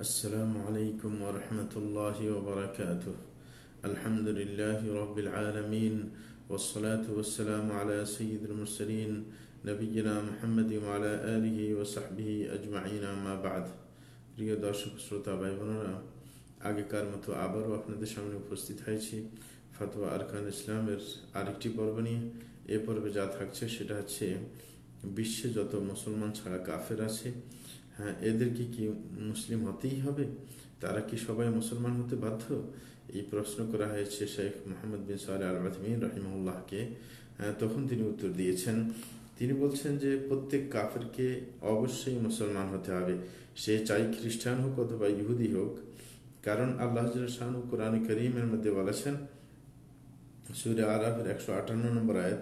السلام عليكم ورحمة الله وبركاته الحمد لله رب العالمين والصلاة والسلام على سيد المرسلين نبينا محمد وعلى آله وصحبه أجمعين ما بعد প্রিয় দর্শক শ্রোতা ভাই বোনেরা আগেকার মতো আবারও আপনাদের সামনে উপস্থিত হয়েছি ফাতোয়া আরকান ইসলামের আরেকটি পর্ব নিয়ে এ পর্বে যা থাকছে সেটা হচ্ছে বিশ্বে যত মুসলমান ছাড়া কাফের আছে হ্যাঁ এদেরকে কি মুসলিম হতেই হবে? তারা কি সবাই মুসলমান হতে বাধ্য? এই প্রশ্ন করা হয়েছে শেখ মোহাম্মদ বিন সাল আল আজমিন রহিমউল্লাহকে তখন তিনি উত্তর দিয়েছেন, তিনি বলছেন যে প্রত্যেক কাফেরকে অবশ্যই মুসলমান হতে হবে। সে চাই খ্রিস্টান হোক অথবা ইহুদি হোক। কারণ আল্লাহ শাহু কোরআন করিমের মধ্যে বলেছেন, সুরে আরাফের একশো আটান্ন নম্বর আয়াত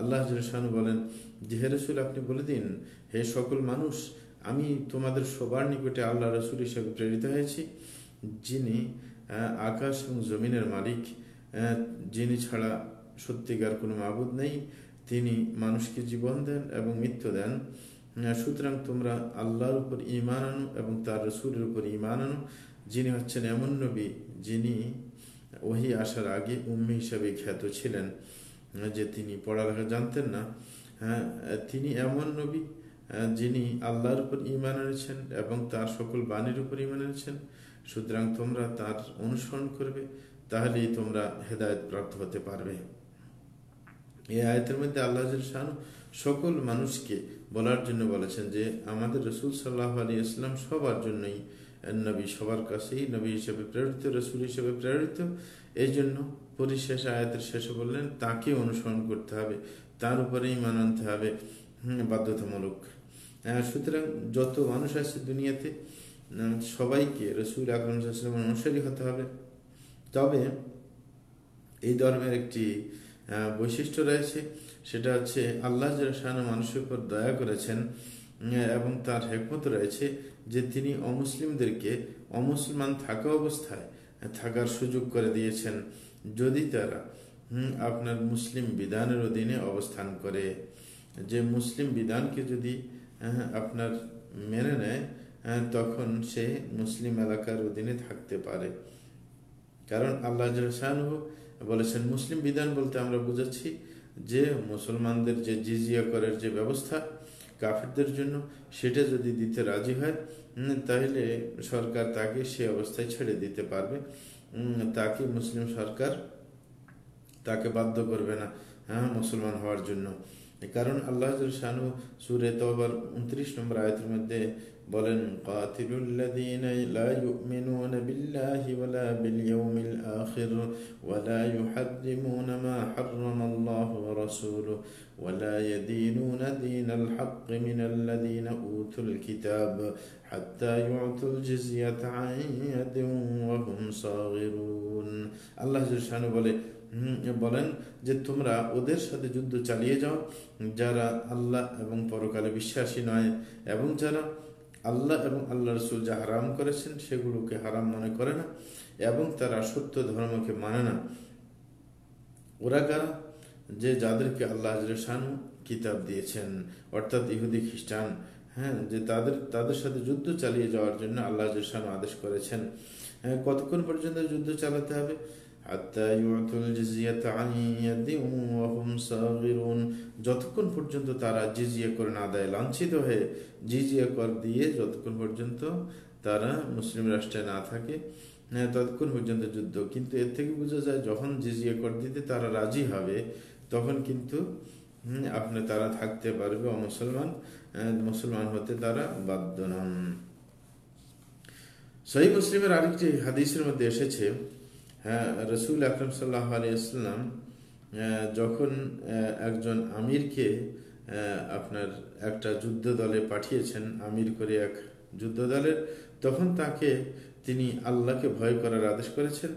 আল্লাহ জলশানু বলেন, যে হে রসুল, আপনি বলে দিন, হে সকল মানুষ, আমি তোমাদের সবার নিকটে আল্লাহ রসুল হিসেবে প্রেরিত হয়েছি, যিনি আকাশ এবং জমিনের মালিক যিনি ছাড়া সত্যিকার কোনো মাবুদ নেই, তিনি মানুষকে জীবন দেন এবং মৃত্যু দেন। সুতরাং তোমরা আল্লাহর উপর ইমান আনো এবং তার রসুলের উপর ইমান আনো, যিনি হচ্ছেন এমন নবী, যিনি ওহি আসার আগে উম্মি হিসাবে খ্যাত ছিলেন। যে তিনি পড়ালেখা জানতেন না হ্যাঁ তিনি এমন নবী যিনি আল্লাহর উপর ইমান এনেছেন এবং তার সকল বাণীর উপর ইমান এনেছেন। সুতরাং তোমরা তার অনুসরণ করবে, তাহলেই তোমরা হেদায়ত প্রাপ্ত হতে পারবে। এই আয়তের মধ্যে আল্লাহ শাহানু সকল মানুষকে বলার জন্য বলেছেন যে, আমাদের রসুল সাল্লাহ আলী ইসলাম সবার জন্যই নবী সবার কাছেই নবী হিসেবে প্রেরিত, রসুল হিসেবে প্রেরিত। এই জন্য পরিশেষ আয়াতের শেষে বললেন তাকে অনুসরণ করতে হবে, তার উপরেই মান আনতে হবে। বাধ্যতামূলক। সুতরাং যত মানুষ আছে দুনিয়াতে সবাইকে রসুল আকরম অনুসারী হতে হবে। তবে এই ধর্মের একটি বৈশিষ্ট্য রয়েছে, সেটা হচ্ছে আল্লাহ শাহ মানুষের উপর দয়া করেছেন এবং তার হেকমত রয়েছে যে তিনি অমুসলিমদেরকে অমুসলমান থাকা অবস্থায় থাকার সুযোগ করে দিয়েছেন। যদি তারা আপনার মুসলিম বিধানের অধীনে অবস্থান করে, যে মুসলিম বিধানকে যদি আপনার মেনে নেয় তখন সে মুসলিম এলাকার অধীনে থাকতে পারে। কারণ আল্লাহ শাহরুহ বলেছেন, মুসলিম বিধান বলতে আমরা বুঝাচ্ছি যে মুসলমানদের যে জিজিয়া করার যে ব্যবস্থা কাফেরদের জন্য, সেটা যদি দিতে রাজি হয় তাহলে সরকার তাকে সে অবস্থায় ছেড়ে দিতে পারবে। তাকে মুসলিম সরকার তাকে বাধ্য করবে না হ্যাঁ মুসলমান হওয়ার জন্য। কারণ আল্লাহ শানু সুরে তোবার উনত্রিশ নম্বর আয়তের মধ্যে বলেন কাতিলুল্লাযীনা লা ইউমিনুনা বিল্লাহি ওয়ালা বিল ইয়াউমিল আখির ওয়ালা ইউহাররিমুনা মা হাররামা আল্লাহু ওয়া রাসূলুহু ولا يدينون دين الحق من الذين أوتوا الكتاب حتى يعطوا الجزية عن يد وهم صاغرون الله جل বলে বলেন যে তোমরা ওদের সাথে যুদ্ধ চালিয়ে যাও, যারা আল্লাহ এবং পরকালে বিশ্বাসী নয় এবং যারা আল্লাহ এবং আল্লাহ রসুল যা হারাম করেছেন সেগুলোকে হারাম মনে করে না এবং তারা সত্য ধর্মকে মানে না। ওরা কারা? যে যাদেরকে আল্লাহ শানু কিতাব দিয়েছেন, অর্থাৎ ইহুদি খ্রিস্টান হ্যাঁ যে তাদের তাদের সাথে যুদ্ধ চালিয়ে যাওয়ার জন্য আল্লাহ শানু আদেশ করেছেন। হ্যাঁ কতক্ষণ পর্যন্ত যুদ্ধ চালাতে হবে? যতক্ষণ পর্যন্ত তারা জিজিয়া করে না দেয় লাঞ্ছিত হয়ে জিজিয়া কর দিয়ে যতক্ষণ পর্যন্ত তারা মুসলিম রাষ্ট্রে না থাকে ততক্ষণ পর্যন্ত যুদ্ধ। কিন্তু এর থেকে বোঝা যায়, যখন জিজিয়া কর দিতে তারা রাজি হবে, তখন কিন্তু আপনি তারা থাকতে পারবে অমুসলমান মুসলমান হতে তারা বাধ্য নন। সহি মুসলিমের আরেকটি হাদিসের মধ্যে এসেছে হ্যাঁ রসুল আকরম সাল্লাহ আলিয়াল্লাম যখন একজন আমিরকে আপনার একটা যুদ্ধ দলে পাঠিয়েছেন, আমির করে এক যুদ্ধদলের, তখন তাকে তিনি আল্লাহকে ভয় করার আদেশ করেছেন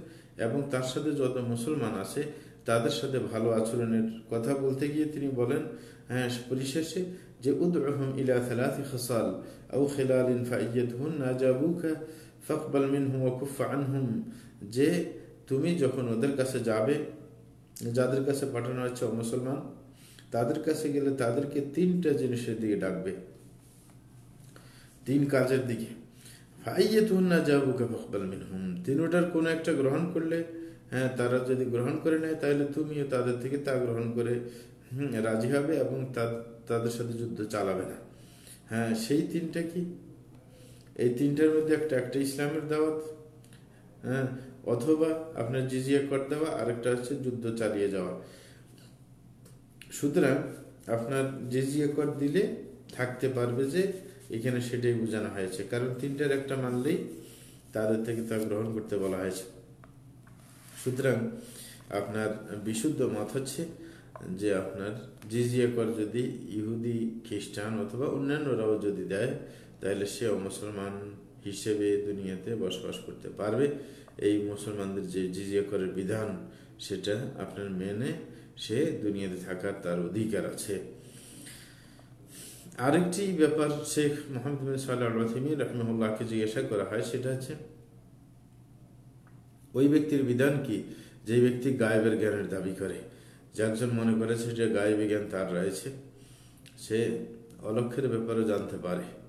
এবং তার সাথে যত মুসলমান আছে, তাদের সাথে ভালো আচরণের কথা বলতে গিয়ে তিনি বলেন হ্যাঁ পরিশেষে যে উদ্রহম ইলা থালাথি খসাল আউ খিলালিন ফাইয়াতহুন নাজাবুকা ফাকবাল মিনহুম ওয়া কুফ আনহুম। যে তুমি যখন ওদের কাছে যাবে, যাদের কাছে পাঠানো হচ্ছে মুসলমান, তাদের কাছে গেলে তাদেরকে তিনটা জিনিসের দিকে ডাকবে। তিন কাজের দিকে। ফাইয়াতুন নাজাবুকা ফাকবাল মিনহুম। তিনটার কোনো একটা গ্রহণ করলে হ্যাঁ তারা যদি গ্রহণ করে নেয়, তাহলে তুমিও তাদের থেকে তা গ্রহণ করে রাজি হবে এবং তাদের সাথে যুদ্ধ চালাবে না। হ্যাঁ সেই তিনটা কি? এই তিনটার মধ্যে একটা একটা ইসলামের দাওয়াত হ্যাঁ অথবা আপনার জিজিয়া কর দেওয়া, আরেকটা হচ্ছে যুদ্ধ চালিয়ে যাওয়া। সুতরাং আপনার জিজিয়া কর দিলে থাকতে পারবে যে এখানে সেটাই বোঝানো হয়েছে। কারণ তিনটার একটা মানলেই তাদের থেকে তা গ্রহণ করতে বলা হয়েছে। সুতরাং আপনার বিশুদ্ধ মত হচ্ছে যে আপনার জিজিয়া কর যদি ইহুদি, খ্রিস্টান অথবা অন্যান্যরাও যদি দেয়, তাহলে সে মুসলমান হিসেবে দুনিয়াতে বসবাস করতে পারবে। এই মুসলমানদের যে জিজিয়া করের বিধান, সেটা আপনার মেনে সে দুনিয়াতে থাকার তার অধিকার আছে। আরেকটি ব্যাপার শেখ মোহাম্মদ সাল্লাহ রহমুল্লাহকে জিজ্ঞাসা করা হয়, সেটা হচ্ছে, ওই ব্যক্তির বিধান কি? যে ব্যক্তি গায়েবের জ্ঞানের দাবি করে। যে একজন মনে করেছে যে গায়েবী জ্ঞান তার রয়েছে। সে অলক্ষের ব্যাপারে জানতে পারে।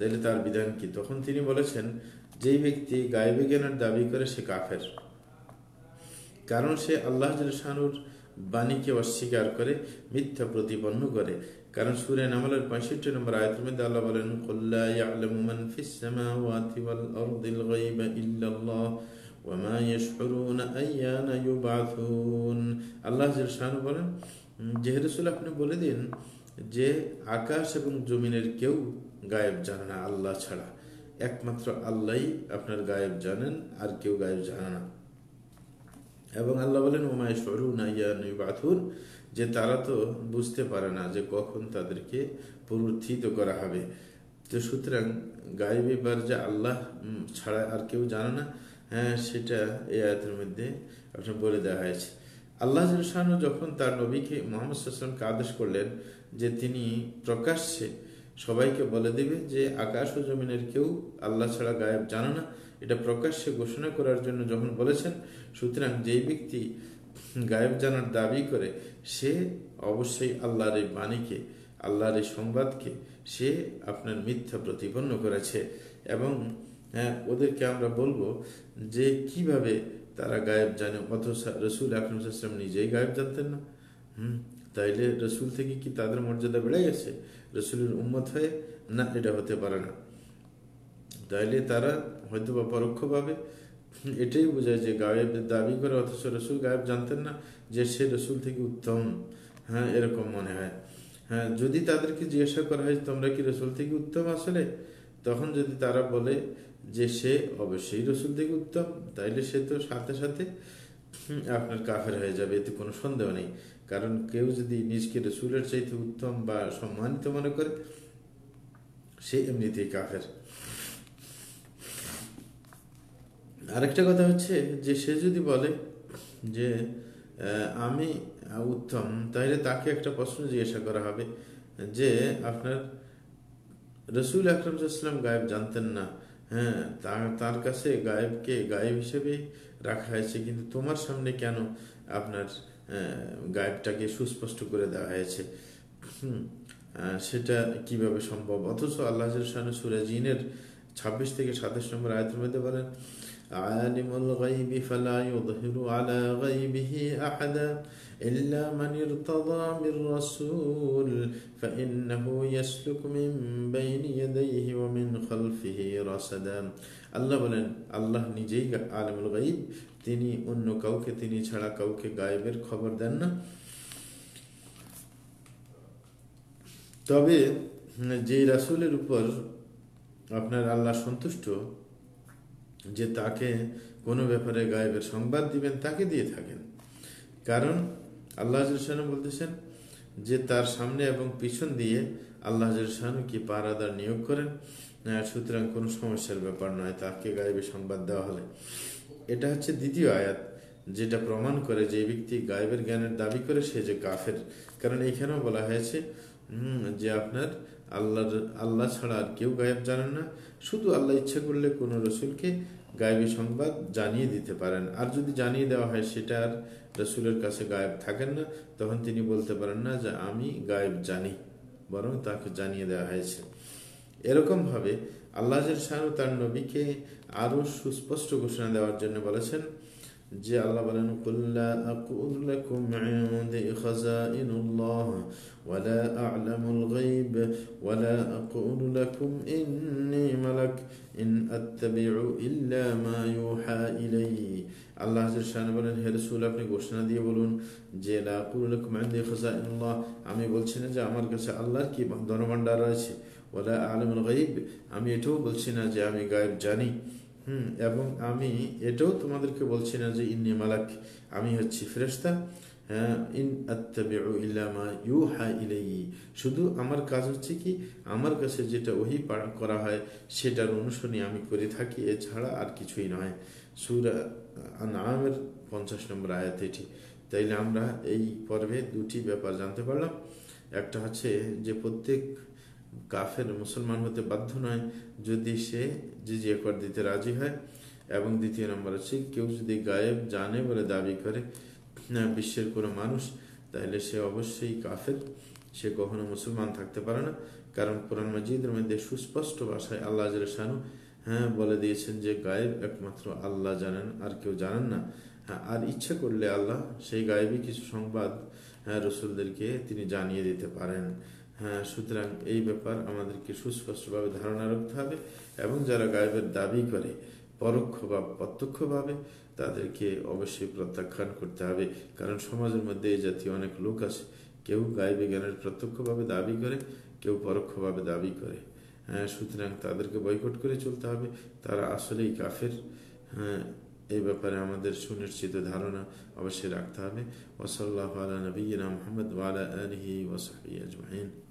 তাইলে তার বিধান কি? তখন তিনি বলেছেন, যেই ব্যক্তি গায়েবী জ্ঞানের দাবি করে, সে কাফের। কারণ সে আল্লাহ শানুর বাণীকে অস্বীকার করে, মিথ্যা প্রতিপন্ন করে। কারণ সুরে নামালের পঁয়ষট্টি নম্বর আয়তের মধ্যে আল্লাহ বলেন আল্লাহ বলেন যেহেতু আপনি বলে দিন যে আকাশ এবং জমিনের কেউ গায়েব জানে না আল্লাহ ছাড়া। একমাত্র আল্লাহই আপনার গায়েব জানেন, আর কেউ গায়েব জানে না। এবং আল্লাহ বলেন ওমায় সরুন বাথুন যে তারা তো বুঝতে পারে না যে কখন তাদেরকে পুনরুত্থিত করা হবে। তো সুতরাং গায়েব এবার যে আল্লাহ ছাড়া আর কেউ জানে না হ্যাঁ সেটা এই আয়তের মধ্যে আপনার বলে দেওয়া হয়েছে। আল্লাহ যখন তার নবীকে মোহাম্মদ আদেশ করলেন যে তিনি প্রকাশ্যে সবাইকে বলে দিবে যে আকাশ ও জমিনের কেউ আল্লাহ ছাড়া গায়েব জানে না। এটা প্রকাশ্যে ঘোষণা করার জন্য যখন বলেছেন, সুতরাং যেই ব্যক্তি গায়েব জানার দাবি করে, সে অবশ্যই আল্লাহর এই বাণীকে, আল্লাহর এই সংবাদকে সে আপনার মিথ্যা প্রতিপন্ন করেছে। এবং হ্যাঁ ওদেরকে আমরা বলব যে কীভাবে তারা গায়েব জানে অত রসুল আকরমসাল্লাম নিজেই গায়েব জানতেন না। হুম। তাইলে রসুল থেকে কি তাদের মর্যাদা বেড়ে গেছে? রসুলের উম্মত হয়ে? না, এটা হতে পারে না। তাইলে তারা হয়তো বা পরোক্ষভাবে এটাই বোঝায় যে গায়েব দাবি করে, অথচ রসুল গায়েব জানতেন না যে সে রসুল থেকে উত্তম। হ্যাঁ এরকম মনে হয়। হ্যাঁ যদি তাদেরকে জিজ্ঞাসা করা হয়, তোমরা কি রসুল থেকে উত্তম আসলে? তখন যদি তারা বলে যে সে অবশ্যই রসুল থেকে উত্তম, তাইলে সে তো সাথে সাথে আপনার কাফের হয়ে যাবে, এতে কোনো সন্দেহ নেই। কারণ কেউ যদি নিজকে রসুলের চাইতে উত্তম বা সম্মানিত মনে করে, সে এমনিতেই কাফের। আরেকটা কথা হচ্ছে যে, সে যদি বলে যে আমি উত্তম তাহলে তাকে একটা প্রশ্ন জিজ্ঞাসা করা হবে যে, আপনার রসুল আকরমসাল্লাম গায়েব জানতেন না। হ্যাঁ তার কাছে গায়েবকে গায়েব হিসেবে রাখা হয়েছে, কিন্তু তোমার সামনে কেন আপনার গায়েবটাকে সুস্পষ্ট করে দেওয়া হয়েছে? সেটা কীভাবে সম্ভব? অথচ আল্লাহ সুরাজিনের ছাব্বিশ থেকে সাতাশ নম্বর আয়তের মধ্যে বলেন عالم الغيب فلا يظهر على غيبه أحدا إلا من ارتضى من رسول فإنه يسلك من بين يديه ومن خلفه رصدا আল্লাহ বলেন আল্লাহ নিজেই আলমুল গাইব তিনি অন্য কাউকে তিনি ছাড়া কাউকে গায়েবের খবর দেন না তবে যে রাসুলের উপর আপনার আল্লাহ সন্তুষ্ট যে তাকে কোনো ব্যাপারে গায়েবের সংবাদ দিবেন, তাকে দিয়ে থাকেন। কারণ আল্লাহ বলতেছেন যে তার সামনে এবং পিছন দিয়ে আল্লাহ কি পারাদার নিয়োগ করেন? সুতরাং কোনো সমস্যার ব্যাপার নয়, তাকে গায়েবের সংবাদ দেওয়া হলে। এটা হচ্ছে দ্বিতীয় আয়াত, যেটা প্রমাণ করে যে ব্যক্তি গায়েবের জ্ঞানের দাবি করে সে যে কাফের। কারণ এখানেও বলা হয়েছে উম, যে আপনার আল্লাহর আল্লাহ ছাড়া আর কেউ গায়েব জানেন না। শুধু আল্লাহ ইচ্ছা করলে কোনো রসুলকে গায়েবী সংবাদ জানিয়ে দিতে পারেন। আর যদি জানিয়ে দেওয়া হয় সেটা আর রসুলের কাছে গায়েব থাকেন না তখন তিনি বলতে পারেন না যে আমি গায়েব জানি বরং তাকে জানিয়ে দেওয়া হয়েছে। এরকমভাবে আল্লাহ শাহ তার নবীকে আরও সুস্পষ্ট ঘোষণা দেওয়ার জন্য বলেছেন আল্লাহ বলেন কুল্লা আকুল লাকুম ইনদি খাযাইনুল্লাহ ওয়ালা আ'লামুল গায়ব ওয়ালা আকুলু লাকুম ইন্নী মালাক ইন আত্তাবিউ ইল্লা মা ইউহা ইলাইহি আল্লাহ শাহ বলেন হে রাসূল আপনি ঘোষণা দিয়ে বলুন যে লা আকুলু লাকুম ইনদি খাযাইনুল্লাহ আমি বলছি না যে আমার কাছে আল্লাহর কি ধনভাণ্ডার রয়েছে? ওয়ালা আ'লামুল গায়ব আমি এটাও বলছি না যে আমি গায়েব জানি। হুম, এবং আমি এটাও তোমাদেরকে বলছি না যে ইন্নি মালাক, আমি হচ্ছি ফেরেস্তা হ্যাঁ শুধু আমার কাজ হচ্ছে কি, আমার কাছে যেটা ওহি করা হয়, সেটার অনুসরণে আমি করে থাকি, এছাড়া আর কিছুই নয়। সূরা নামের পঞ্চাশ নম্বর আয়াত এটি। তাইলে আমরা এই পর্বে দুটি ব্যাপার জানতে পারলাম। একটা হচ্ছে যে প্রত্যেক কাফের মুসলমান হতে বাধ্য নয় যদি সে জিজিয়া কর দিতে রাজি হয়। এবং দ্বিতীয় নম্বর আছে কেউ যদি গায়েব জানে বলে দাবি করে বিশ্বের কোনো মানুষ, তাহলে সে অবশ্যই কাফের। সে কখনো মুসলমান থাকতে পারে না। কারণ কোরআন মজিদের মধ্যে সুস্পষ্ট ভাষায় আল্লাহ শানু হ্যাঁ বলে দিয়েছেন যে, গায়েব একমাত্র আল্লাহ জানেন, আর কেউ জানেন না। হ্যাঁ আর ইচ্ছা করলে আল্লাহ সেই গায়েবই কিছু সংবাদ হ্যাঁ রসুলদেরকে তিনি জানিয়ে দিতে পারেন। হ্যাঁ সুতরাং এই ব্যাপার আমাদেরকে সুস্পষ্টভাবে ধারণা রাখতে হবে এবং যারা গায়েবের দাবি করে, পরোক্ষ বা প্রত্যক্ষভাবে, তাদেরকে অবশ্যই প্রত্যাখ্যান করতে হবে। কারণ সমাজের মধ্যে এই জাতীয় অনেক লোক আছে, কেউ গায়েবী জ্ঞানের প্রত্যক্ষভাবে দাবি করে, কেউ পরোক্ষভাবে দাবি করে। হ্যাঁ সুতরাং তাদেরকে বয়কট করে চলতে হবে। তারা আসলেই কাফের। হ্যাঁ এই ব্যাপারে আমাদের সুনিশ্চিত ধারণা অবশ্যই রাখতে হবে। ওসল্লাহ আলা নবীনা মোহাম্মদ ওয়ালা আলহি ওসহি আজমাইন।